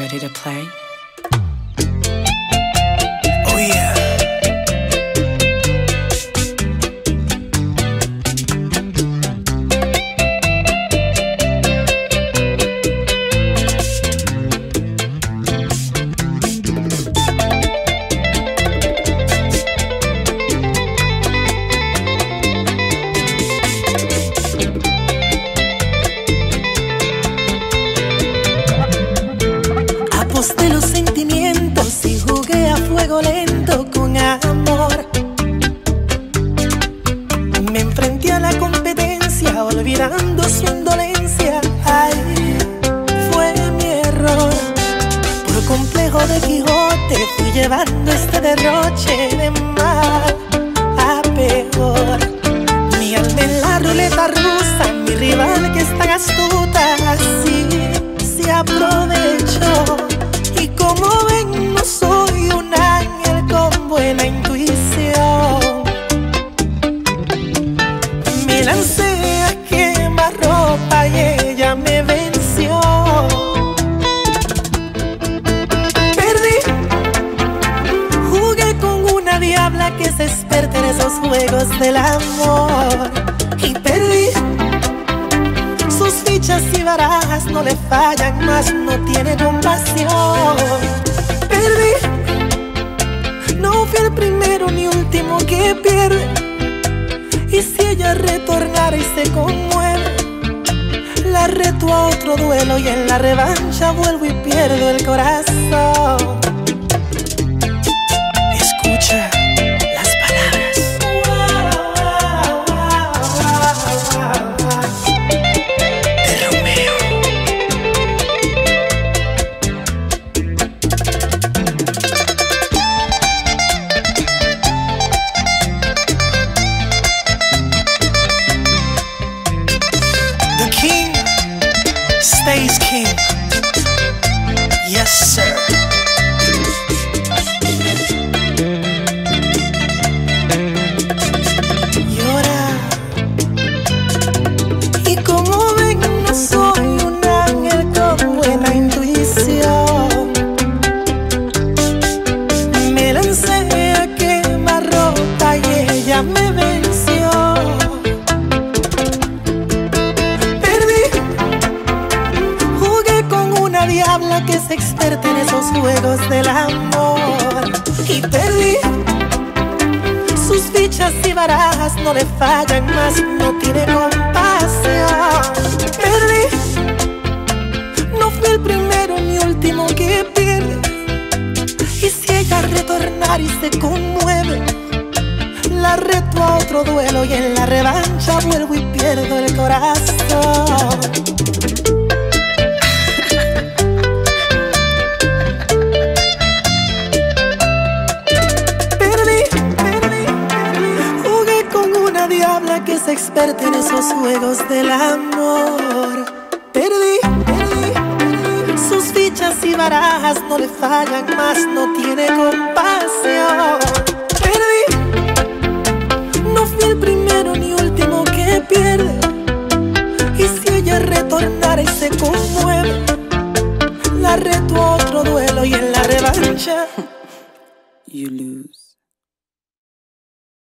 ready to play? Aposté los sentimientos y jugué a fuego lento con amor. Me enfrenté a la competencia olvidando su indolencia. Ay, fue mi error. Por complejo de Quijote fui llevando este derroche de Me lancé a quemar ropa y ella me venció. Perdí, jugué con una diabla que se experta en esos juegos del amor. Y perdí. Sus fichas y barajas no le fallan más, no tiene compasión. Perdí. No fui el primero ni último que pierde. Y si ella retornara y se conmueve, la reto a otro duelo y en la revancha vuelvo y pierdo el corazón. Escucha sir. Diabla que es experta en esos juegos del amor. Y perdí. Sus fichas y barajas no le fallan más, no tiene compasión. Perdí, no fui el primero ni último que pierde. Y si ella retornar y se conmueve, la reto a otro duelo y en la revancha vuelvo y pierdo el corazón. diabla que es experta en esos juegos del amor. Perdí, perdí. Sus fichas y barajas no le fallan más, no tiene compasión. Perdí, no fui el primero ni último que pierde. Y si ella retornara y se conmueve, la reto a otro duelo y en la revancha. You lose.